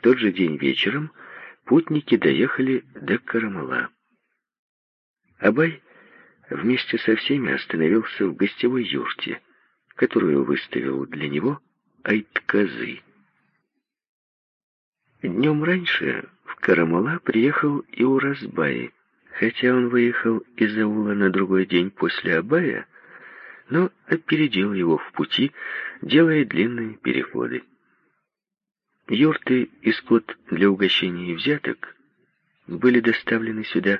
Тот же день вечером путники доехали до Карамала. Абай вместе со всеми остановился в гостевой юрте, которую выставил для него Айтказы. Днем раньше в Карамала приехал и Уразбай, хотя он выехал из аула на другой день после Абая, но опередил его в пути, делая длинные переходы. Юрты и скот для угощения и взяток были доставлены сюда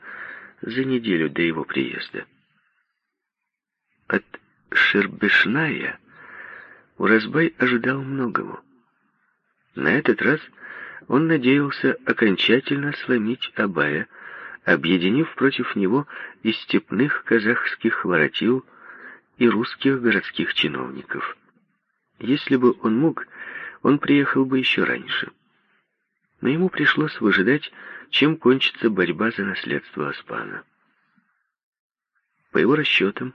за неделю до его приезда. От Шербешная Уразбай ожидал многого. На этот раз он надеялся окончательно сломить Абая, объединив против него и степных казахских воротил, и русских городских чиновников. Если бы он мог, он приехал бы еще раньше. Но ему пришлось выжидать, чем кончится борьба за наследство Аспана. По его расчетам,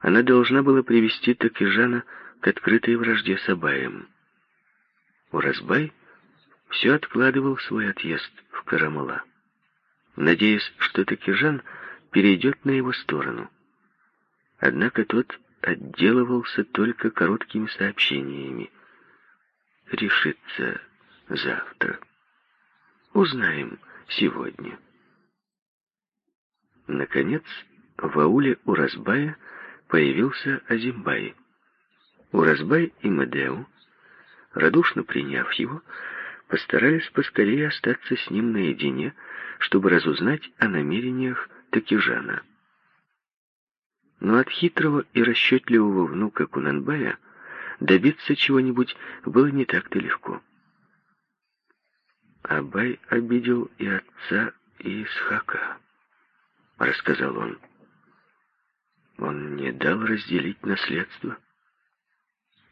она должна была привести Такижана к открытой вражде с Абаем. Уразбай все откладывал свой отъезд в Карамала, надеясь, что Такижан перейдет на его сторону. Однако тот отделывался только короткими сообщениями. Решится завтра. Узнаем сегодня. Наконец, в ауле Уразбая появился Азимбай. Уразбай и Медеу, радушно приняв его, постарались поскорее остаться с ним наедине, чтобы разузнать о намерениях Такижана. Но от хитрого и расчетливого внука Кунанбая добиться чего-нибудь было не так-то легко. Абай обидел и отца, и Исхака, рассказал он. Он не дал разделить наследство,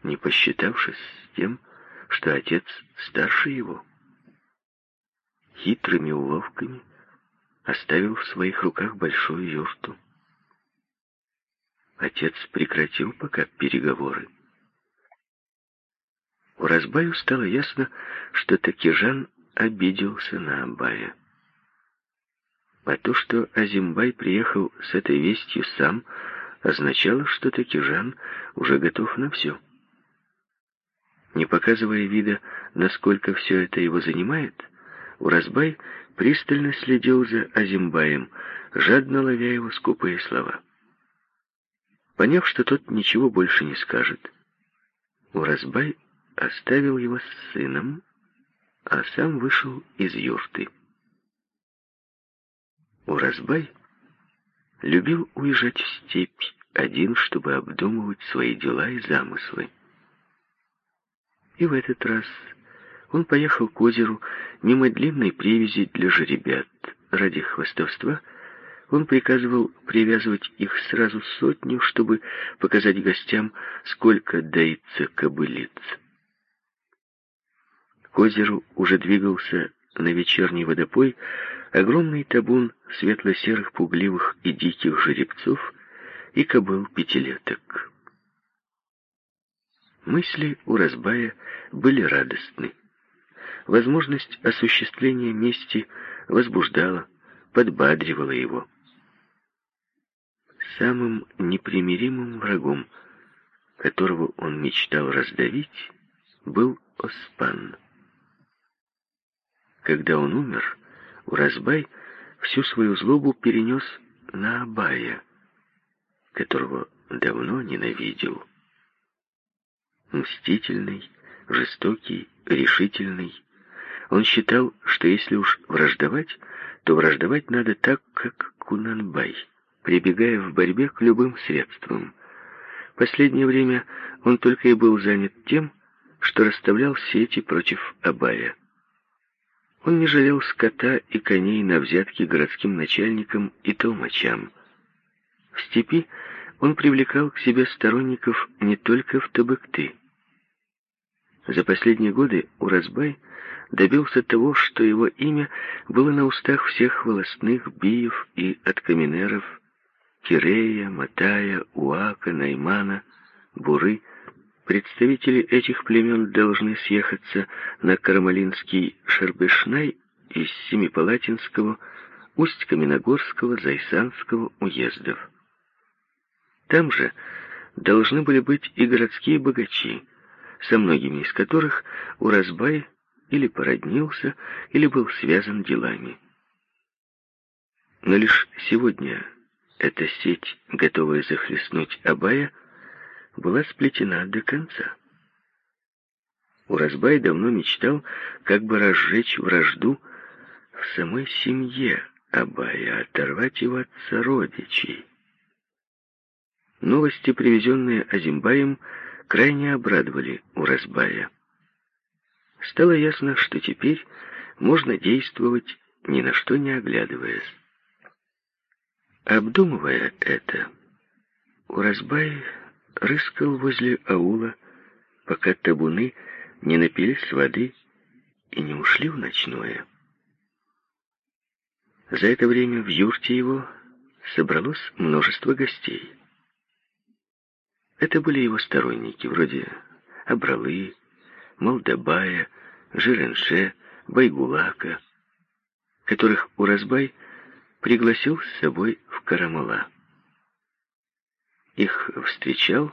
не посчитавшись с тем, что отец старше его. Хитрыми уловками оставил в своих руках большую юрту. Отец прекратил пока переговоры. У Разбаю стало ясно, что Такижан обиделся на Абая. А то, что Азимбай приехал с этой вестью сам, означало, что Такижан уже готов на все. Не показывая вида, насколько все это его занимает, Уразбай пристально следил за Азимбаем, жадно ловя его скупые слова. Поняв, что тот ничего больше не скажет, Уразбай оставил его с сыном, а сам вышел из юрты. Уразбай любил уезжать в степь один, чтобы обдумывать свои дела и замыслы. И в этот раз он поехал к озеру мимо длинной привязи для жеребят ради хвостовства, он приказывал привязывать их сразу сотню, чтобы показать гостям, сколько доится кобылиц. К озеру уже двигался на вечерний водопой огромный табун светло-серых пугливых и диких жеребцов и кобыл пятилеток. Мысли у Разбая были радостны. Возможность осуществления мести возбуждала, подбадривала его. Самым непримиримым врагом, которого он мечтал раздавить, был Оспан. Когда он умер, Уразбай всю свою злобу перенес на Абая, которого давно ненавидел. Мстительный, жестокий, решительный, он считал, что если уж враждовать, то враждовать надо так, как Кунанбай — прибегая в борьбе к любым средствам. Последнее время он только и был занят тем, что расставлял сети против Абая. Он не жалел скота и коней на взятки городским начальникам и толмачам. В степи он привлекал к себе сторонников не только в Табыкты. За последние годы Уразбай добился того, что его имя было на устах всех волостных биев и откаминеров, Кирея, Матая, Уака, Наймана, Буры, представители этих племен должны съехаться на Кармалинский Шербешнай из Семипалатинского, Усть-Каменогорского, Зайсанского уездов. Там же должны были быть и городские богачи, со многими из которых Уразбай или породнился, или был связан делами. Но лишь сегодня эта сеть, готовая захлестнуть Абая, была сплетена до конца. Уразбай давно мечтал как бы разжечь вражду в самой семье Абая, оторвать его от сородичей. Новости, привезенные Азимбаем, крайне обрадовали Уразбая. Стало ясно, что теперь можно действовать, ни на что не оглядываясь. Обдумывая это, Уразбай рыскал возле аула, пока табуны не напились воды и не ушли в ночное. За это время в юрте его собралось множество гостей. Это были его сторонники, вроде Абралы, Молдабая, Жиренше, Байгулака, которых Уразбай пригласил с собой в Карамала. Их встречал,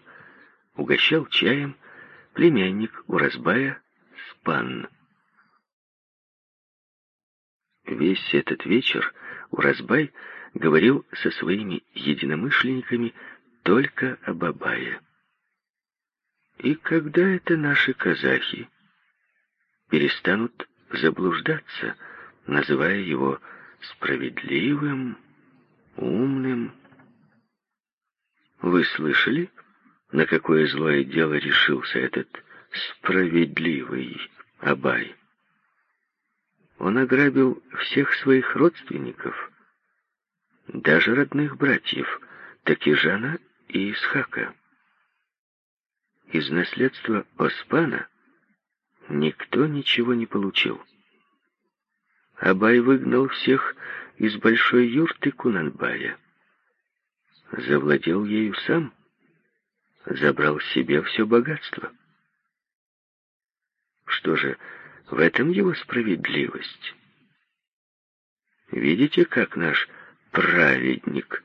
угощал чаем племянник Уразбая Спан. Весь этот вечер Уразбай говорил со своими единомышленниками только об Абае. И когда это наши казахи перестанут заблуждаться, называя его справедливым, умным. Вы слышали, на какое злое дело решился этот справедливый Абай? Он ограбил всех своих родственников, даже родных братьев, Такижана и Исхака. Из наследства Оспана никто ничего не получил. Абай выгнал всех из большой юрты Кунанбая. Завладел ею сам, забрал себе все богатство. Что же, в этом его справедливость. Видите, как наш праведник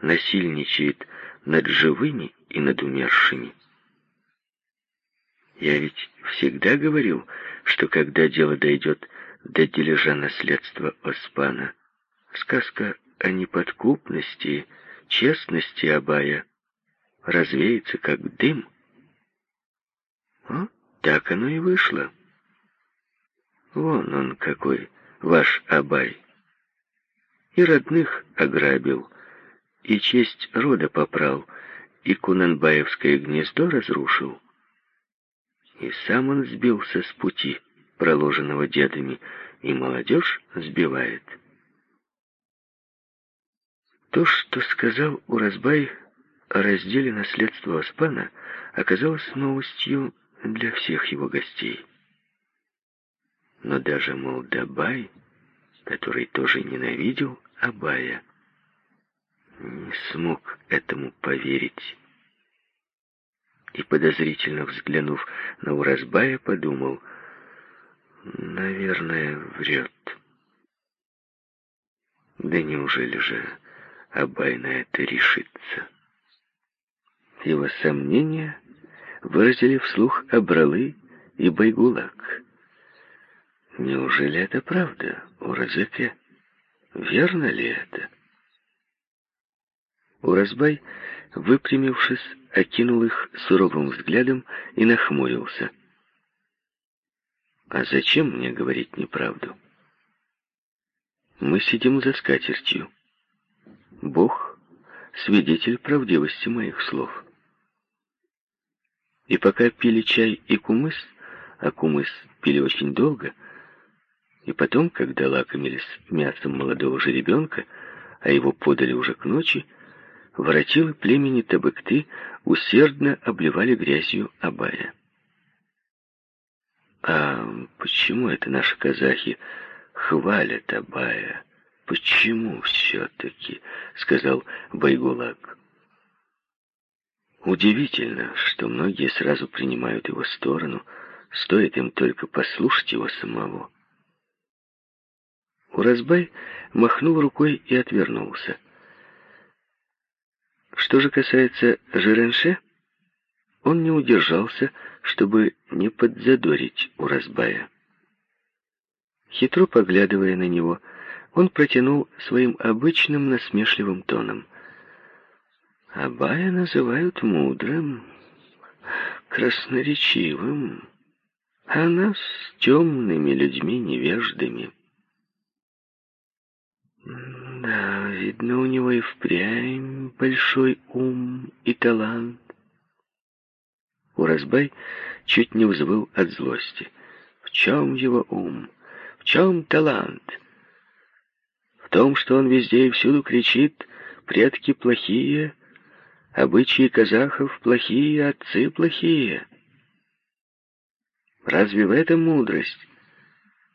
насильничает над живыми и над умершими? Я ведь всегда говорил, что когда дело дойдет до дележа наследства Оспана, сказка о неподкупности, честности Абая развеется как дым. Вот так оно и вышло. Вон он какой, ваш Абай. И родных ограбил, и честь рода попрал, и Кунанбаевское гнездо разрушил. И сам он сбился с пути, проложенного дедами, и молодежь сбивает. То, что сказал Уразбай о разделе наследства Оспана, оказалось новостью для всех его гостей. Но даже Молдабай, который тоже ненавидел Абая, не смог этому поверить и, подозрительно взглянув на Уразбая, подумал, наверное, врет. Да неужели же Абай на это решится? Его сомнения выразили вслух Абралы и Байгулак. Неужели это правда, Уразыке? Верно ли это? Уразбай, выпрямившись, окинул их суровым взглядом и нахмурился. «А зачем мне говорить неправду? Мы сидим за скатертью. Бог — свидетель правдивости моих слов. И пока пили чай и кумыс, а кумыс пили очень долго, и потом, когда лакомились мясом молодого жеребенка, а его подали уже к ночи, воротилы племени Табыкты усердно обливали грязью Абая. «А почему это наши казахи хвалят Абая? Почему все-таки?» — сказал Байгулак. Удивительно, что многие сразу принимают его сторону, стоит им только послушать его самого. Уразбай махнул рукой и отвернулся. Что же касается Жиренше, он не удержался, чтобы не подзадорить Уразбая. Хитро поглядывая на него, он протянул своим обычным насмешливым тоном. Абая называют мудрым, красноречивым, а нас темными людьми невеждами. Да, видно, у него и впрямь большой ум и талант. Уразбай чуть не взвыл от злости. В чем его ум? В чем талант? Том, что он везде и всюду кричит «предки плохие», Обычаи казахов плохие, отцы плохие. Разве в этом мудрость?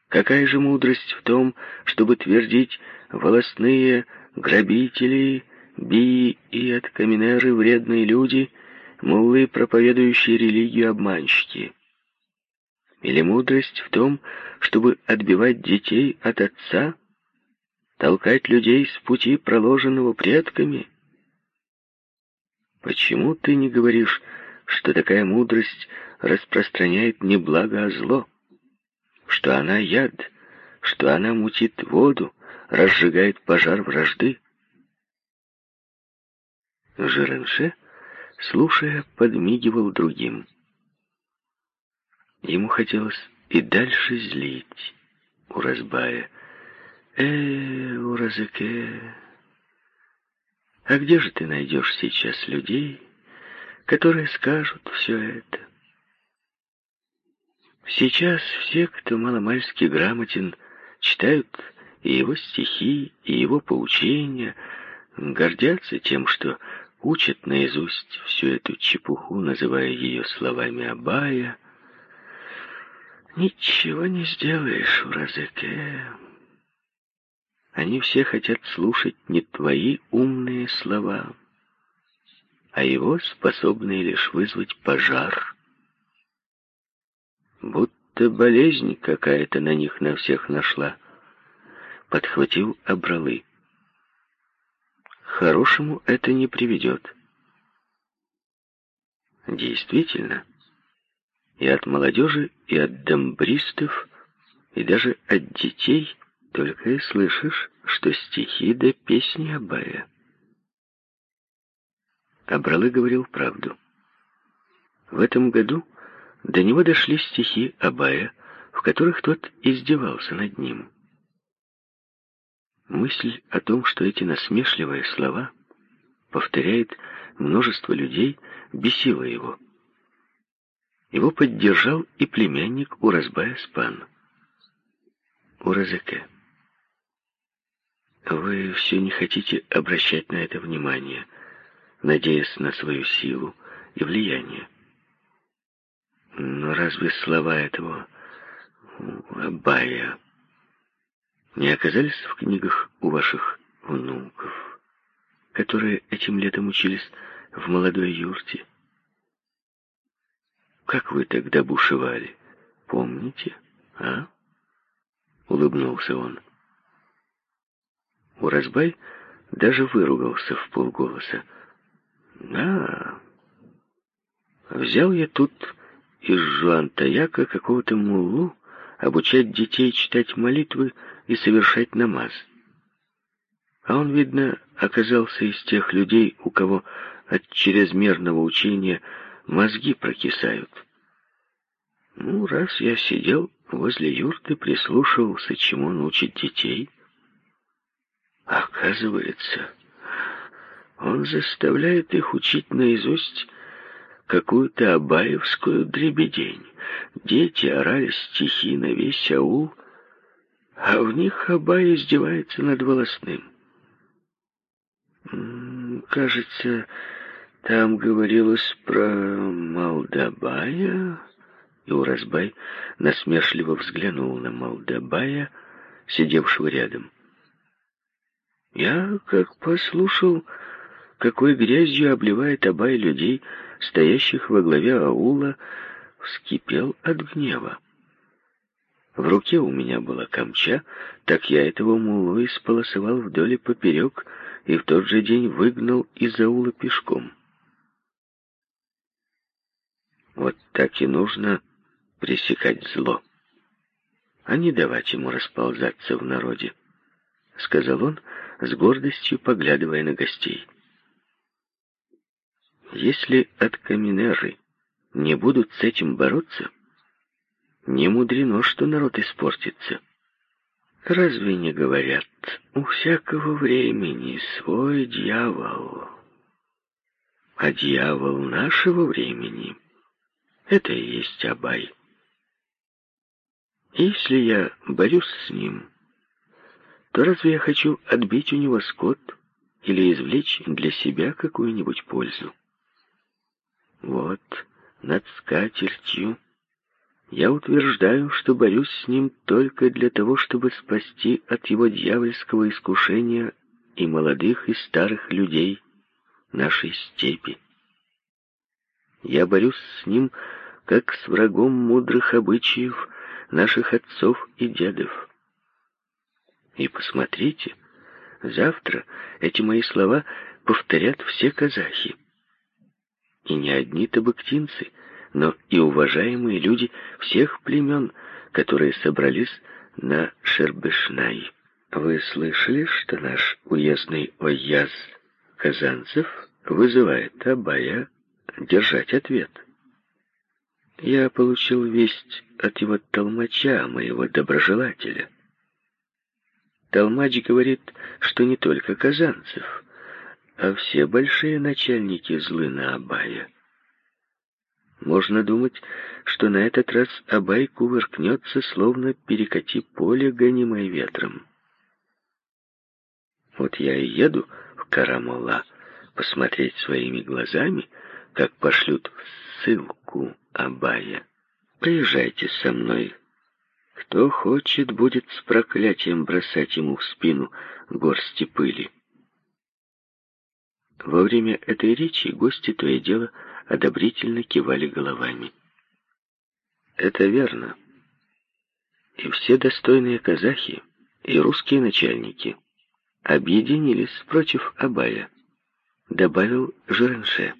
Какая же мудрость в том, чтобы твердить волосные грабители, бии и откаменеры вредные люди, муллы, проповедующие религию обманщики? Или мудрость в том, чтобы отбивать детей от отца, толкать людей с пути, проложенного предками? Почему ты не говоришь, что такая мудрость распространяет не благо, а зло? Что она яд, что она мутит воду, разжигает пожар вражды? Жиренше, слушая, подмигивал другим. Ему хотелось и дальше злить Уразбая. «Э, Уразыке, а где же ты найдешь сейчас людей, которые скажут все это? Сейчас все, кто маломальски грамотен, читают и его стихи, и его поучения, гордятся тем, что учат наизусть всю эту чепуху, называя ее словами Абая. Ничего не сделаешь в Розеке. Они все хотят слушать не твои умные слова, а его, способные лишь вызвать пожар. Будто болезнь какая-то на них на всех нашла. Подхватил Абралы. Хорошему это не приведет. Действительно, и от молодежи, и от домбристов, и даже от детей – только и слышишь, что стихи да песни Абая. Абралы говорил правду. В этом году до него дошли стихи Абая, в которых тот издевался над ним. Мысль о том, что эти насмешливые слова повторяет множество людей, бесила его. Его поддержал и племянник Уразбая Спан. Уразаке. Вы все не хотите обращать на это внимание, надеясь на свою силу и влияние. Но разве слова этого Абая не оказались в книгах у ваших внуков, которые этим летом учились в молодой юрте? Как вы тогда бушевали, помните, а? Улыбнулся он. Уразбай даже выругался в полголоса. «Да, взял я тут из Жуантаяка какого-то муллу обучать детей читать молитвы и совершать намаз. А он, видно, оказался из тех людей, у кого от чрезмерного учения мозги прокисают. Ну, раз я сидел возле юрты, прислушивался, чему он учит детей, Оказывается, он заставляет их учить наизусть какую-то абаевскую дребедень. Дети орали стихи на весь аул, а в них Абай издевается над волосным. Кажется, там говорилось про Малдабая, и Уразбай насмешливо взглянул на Малдабая, сидевшего рядом. Я, как послушал, какой грязью обливает Абай людей, стоящих во главе аула, вскипел от гнева. В руке у меня была камча, так я этого мулу исполосовал вдоль и поперек, и в тот же день выгнал из аула пешком. Вот так и нужно пресекать зло, а не давать ему расползаться в народе, — сказал он, с гордостью поглядывая на гостей. Если от Каминеры не будут с этим бороться, не мудрено, что народ испортится. Разве не говорят, у всякого времени свой дьявол, а дьявол нашего времени — это и есть Абай. Если я борюсь с ним, то разве я хочу отбить у него скот или извлечь для себя какую-нибудь пользу? Вот, над скатертью я утверждаю, что борюсь с ним только для того, чтобы спасти от его дьявольского искушения и молодых, и старых людей нашей степи. Я борюсь с ним, как с врагом мудрых обычаев наших отцов и дедов. И посмотрите, завтра эти мои слова повторят все казахи. И не одни табыктинцы, но и уважаемые люди всех племен, которые собрались на Шербешнай. Вы слышали, что наш уездный ояз Казанцев вызывает Абая держать ответ? Я получил весть от его толмача, моего доброжелателя. Толмач говорит, что не только Казанцев, а все большие начальники злы на Абая. Можно думать, что на этот раз Абай кувыркнется, словно перекати поле, гонимое ветром. Вот я и еду в Карамола посмотреть своими глазами, как пошлют в ссылку Абая. Поезжайте со мной. Кто хочет, будет с проклятием бросать ему в спину горсти пыли. Во время этой речи гости то и дело одобрительно кивали головами. Это верно. И все достойные казахи и русские начальники объединились против Абая, добавил Жиренше.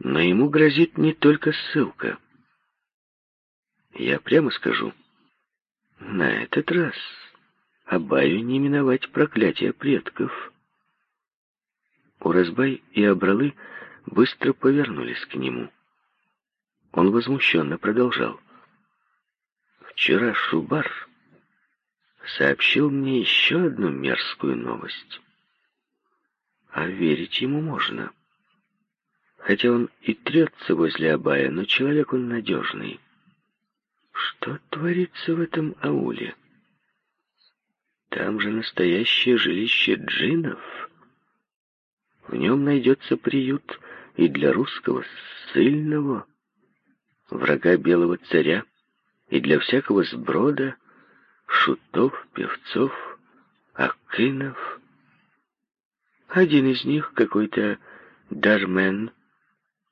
Но ему грозит не только ссылка. Я прямо скажу, на этот раз Абаю не миновать проклятия предков. Уразбай и Абралы быстро повернулись к нему. Он возмущенно продолжал. «Вчера Шубар сообщил мне еще одну мерзкую новость. А верить ему можно. Хотя он и трется возле Абая, но человек он надежный. Что творится в этом ауле? Там же настоящее жилище джинов». В нем найдется приют и для русского сильного, врага белого царя, и для всякого сброда, шутов, певцов, акинов. Один из них, какой-то Дармен,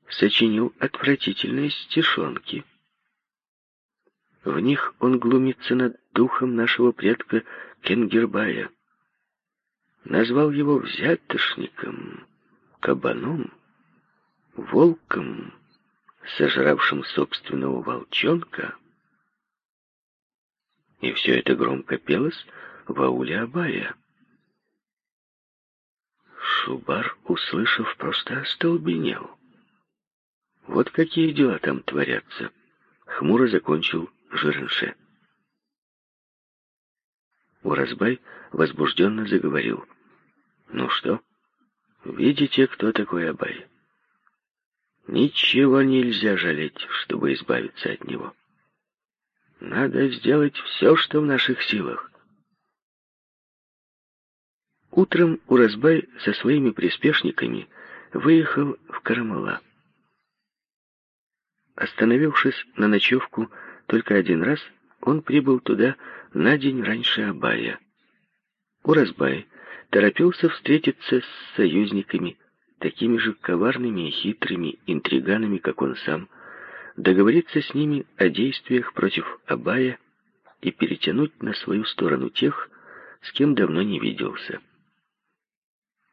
сочинил отвратительные стишонки. В них он глумится над духом нашего предка Кенгербая. Назвал его взятошником, кабаном, волком, сожравшим собственного волчонка. И все это громко пелось в ауле Абая. Шубар, услышав, просто остолбенел. Вот какие дела там творятся. Хмуро закончил Жиренше. Уразбай возбужденно заговорил. «Ну что, видите, кто такой Абай?» Ничего нельзя жалеть, чтобы избавиться от него. Надо сделать все, что в наших силах. Утром Уразбай со своими приспешниками выехал в Карамала. Остановившись на ночевку только один раз, он прибыл туда на день раньше Абая. Уразбай торопился встретиться с союзниками, такими же коварными и хитрыми интриганами, как он сам, договориться с ними о действиях против Абая и перетянуть на свою сторону тех, с кем давно не виделся.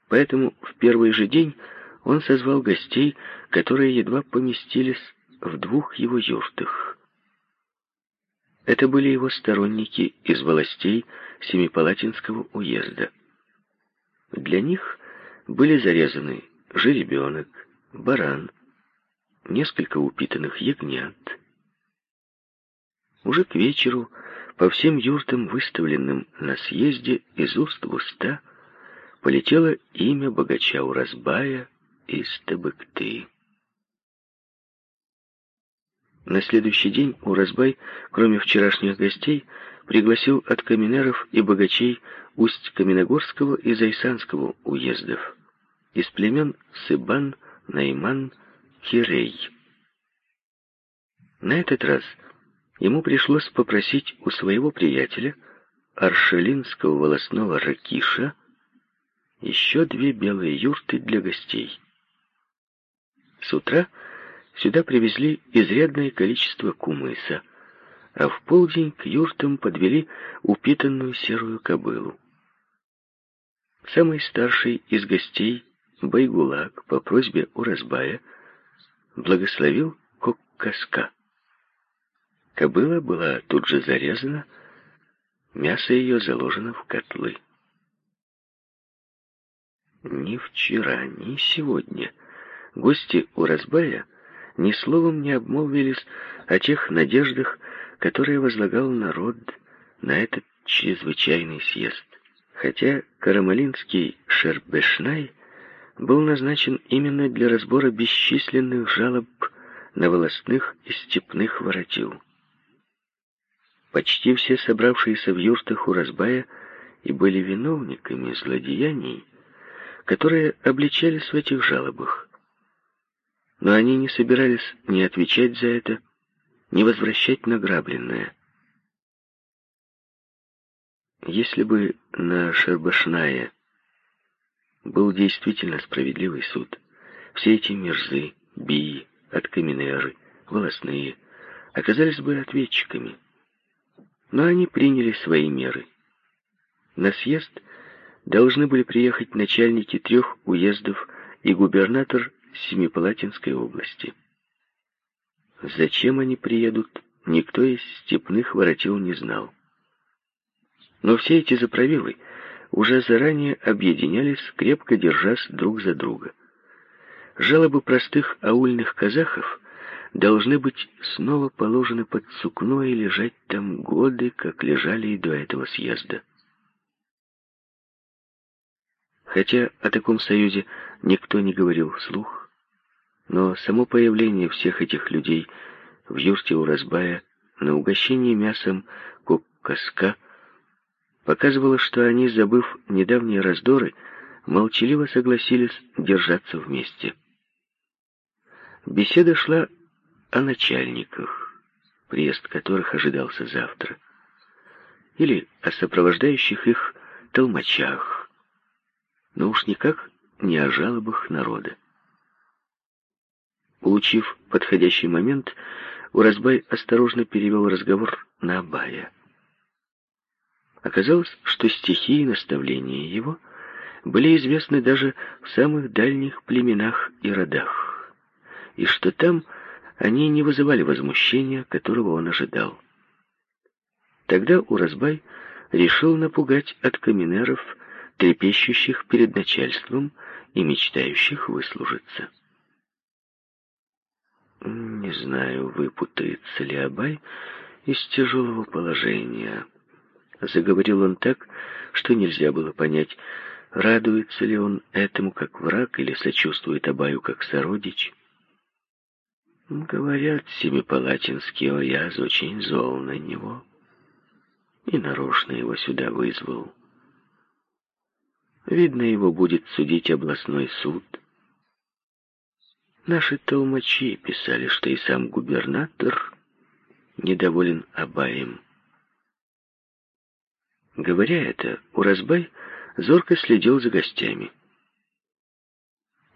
Поэтому в первый же день он созвал гостей, которые едва поместились в двух его юртах. Это были его сторонники из властей Семипалатинского уезда. Для них были зарезаны жеребенок, баран, несколько упитанных ягнят. Уже к вечеру по всем юртам, выставленным на съезде из уст в уста, полетело имя богача Уразбая из Табыкты. На следующий день Уразбай, кроме вчерашних гостей, пригласил от каменеров и богачей Усть-Каменогорского и Зайсанского уездов, из племен Сыбан, Найман, Кирей. На этот раз ему пришлось попросить у своего приятеля, аршелинского волосного ракиша, еще две белые юрты для гостей. С утра сюда привезли изрядное количество кумыса, а в полдень к юртам подвели упитанную серую кобылу. Самый старший из гостей, Байгулак, по просьбе Уразбая, благословил Коккаска. Кобыла была тут же зарезана, мясо ее заложено в котлы. Ни вчера, ни сегодня гости у Разбая ни словом не обмолвились о тех надеждах, которые возлагал народ на этот чрезвычайный съезд. Хотя Карамалинский Шербешнай был назначен именно для разбора бесчисленных жалоб на волостных и степных воротил. Почти все собравшиеся в юртах у Разбая и были виновниками злодеяний, которые обличались в этих жалобах. Но они не собирались ни отвечать за это, ни возвращать награбленное. Если бы на Шербашная был действительно справедливый суд, все эти мерзы, бии, откаменеры, волосные оказались бы ответчиками но они приняли свои меры. На съезд должны были приехать начальники трех уездов и губернатор Семипалатинской области. Зачем они приедут, никто из степных воротил не знал. Но все эти заправилы уже заранее объединялись, крепко держась друг за друга. Жалобы простых аульных казахов должны быть снова положены под сукно и лежать там годы, как лежали и до этого съезда. Хотя о таком союзе никто не говорил вслух, но само появление всех этих людей в юрте у Разбая на угощение мясом коккаска показывало, что они, забыв недавние раздоры, молчаливо согласились держаться вместе. Беседа шла о начальниках, приезд которых ожидался завтра, или о сопровождающих их толмачах, но уж никак не о жалобах народа. Улучив подходящий момент, Уразбай осторожно перевел разговор на Абая. Оказалось, что стихи и наставления его были известны даже в самых дальних племенах и родах, и что там они не вызывали возмущения, которого он ожидал. Тогда Уразбай решил напугать от каменеров, трепещущих перед начальством и мечтающих выслужиться. Не знаю, выпутается ли Абай из тяжелого положения. Заговорил он так, что нельзя было понять, радуется ли он этому как враг или сочувствует Абаю как сородич. Говорят, Семипалатинский Ояз очень зол на него и нарочно его сюда вызвал. Видно, его будет судить областной суд. Наши толмачи писали, что и сам губернатор недоволен Абаем. Говоря это, Уразбай зорко следил за гостями.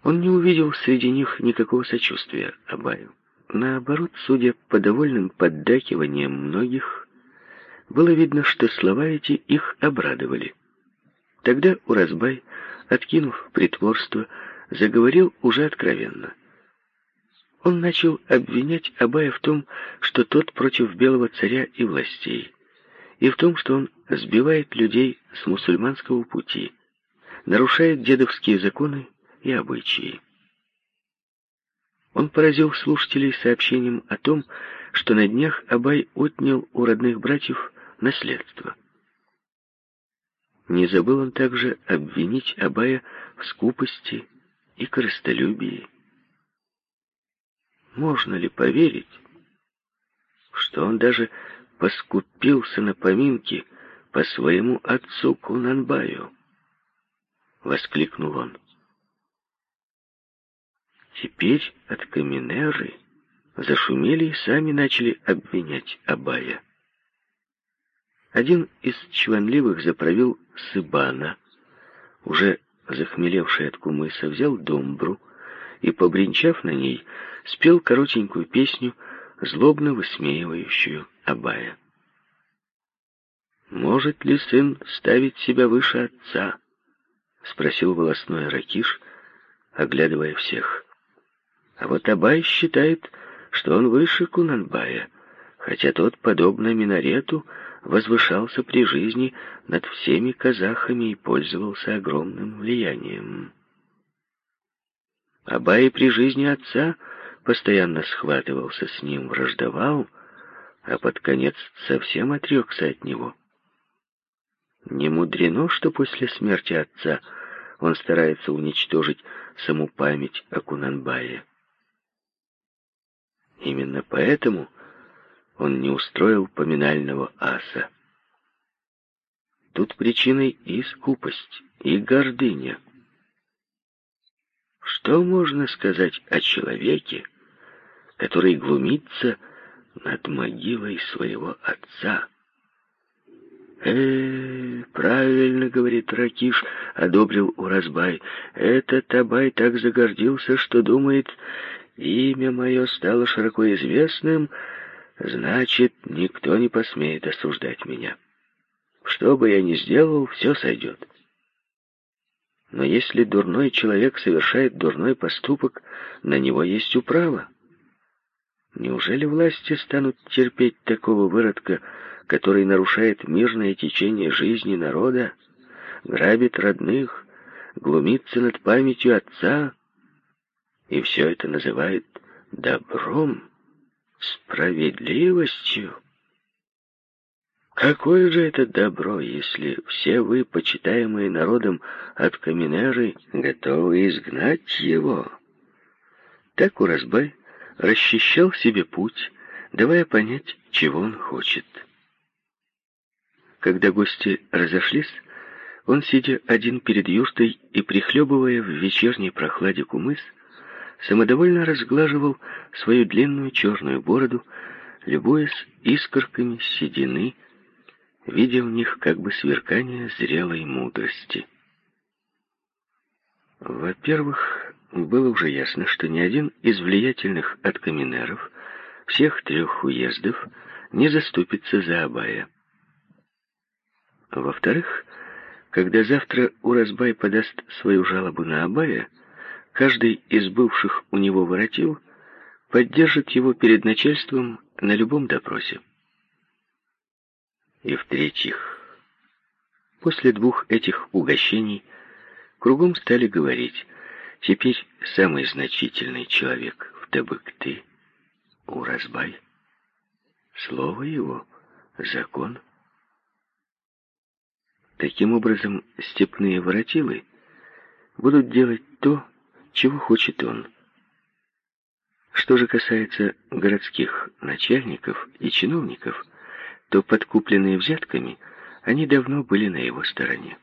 Он не увидел среди них никакого сочувствия Абаю. Наоборот, судя по довольным поддакиваниям многих, было видно, что слова эти их обрадовали. Тогда Уразбай, откинув притворство, заговорил уже откровенно. Он начал обвинять Абая в том, что тот против белого царя и властей, и в том, что он сбивает людей с мусульманского пути, нарушает дедовские законы и обычаи. Он поразил слушателей сообщением о том, что на днях Абай отнял у родных братьев наследство. Не забыл он также обвинить Абая в скупости и корыстолюбии. Можно ли поверить, что он даже поскупился на поминки по своему отцу Кунанбаю? Воскликнул он. Теперь от Каменеры зашумели и сами начали обвинять Абая. Один из чванливых заправил Сыбана, уже захмелевший от кумыса, взял домбру и, побренчав на ней, спел коротенькую песню, злобно высмеивающую Абая. «Может ли сын ставить себя выше отца?» — спросил волосной Ракиш, оглядывая всех. А вот Абай считает, что он выше Кунанбая, хотя тот, подобно минарету, возвышался при жизни над всеми казахами и пользовался огромным влиянием. Абай при жизни отца постоянно схватывался с ним, враждовал, а под конец совсем отрекся от него. Не мудрено, что после смерти отца он старается уничтожить саму память о Кунанбае. Именно поэтому он не устроил поминального аса. Тут причиной и скупость, и гордыня. Что можно сказать о человеке, который глумится над могилой своего отца? «Э, правильно, — говорит Ракиш, — одобрил Уразбай. Этот Абай так загордился, что думает, имя мое стало широко известным, значит, никто не посмеет осуждать меня. Что бы я ни сделал, все сойдет. Но если дурной человек совершает дурной поступок, на него есть управа. Неужели власти станут терпеть такого выродка, который нарушает мирное течение жизни народа, грабит родных, глумится над памятью отца, и все это называет добром, справедливостью. Какое же это добро, если все вы, почитаемые народом от Каменеры, готовы изгнать его? Так Уразбай расчищал себе путь, давая понять, чего он хочет. Когда гости разошлись, он, сидя один перед юртой и прихлебывая в вечерней прохладе кумыс, самодовольно разглаживал свою длинную черную бороду, любуясь искорками седины, видя в них как бы сверкание зрелой мудрости. Во-первых, было уже ясно, что ни один из влиятельных откаминеров всех трех уездов не заступится за Абая. Во-вторых, когда завтра Уразбай подаст свою жалобу на Абая, Каждый из бывших у него воротил поддержит его перед начальством на любом допросе. И в-третьих, после двух этих угощений кругом стали говорить, теперь самый значительный человек в Табыкты — Уразбай. Слово его — закон. Таким образом, степные воротилы будут делать то, чего хочет он. Что же касается городских начальников и чиновников, то подкупленные взятками, они давно были на его стороне.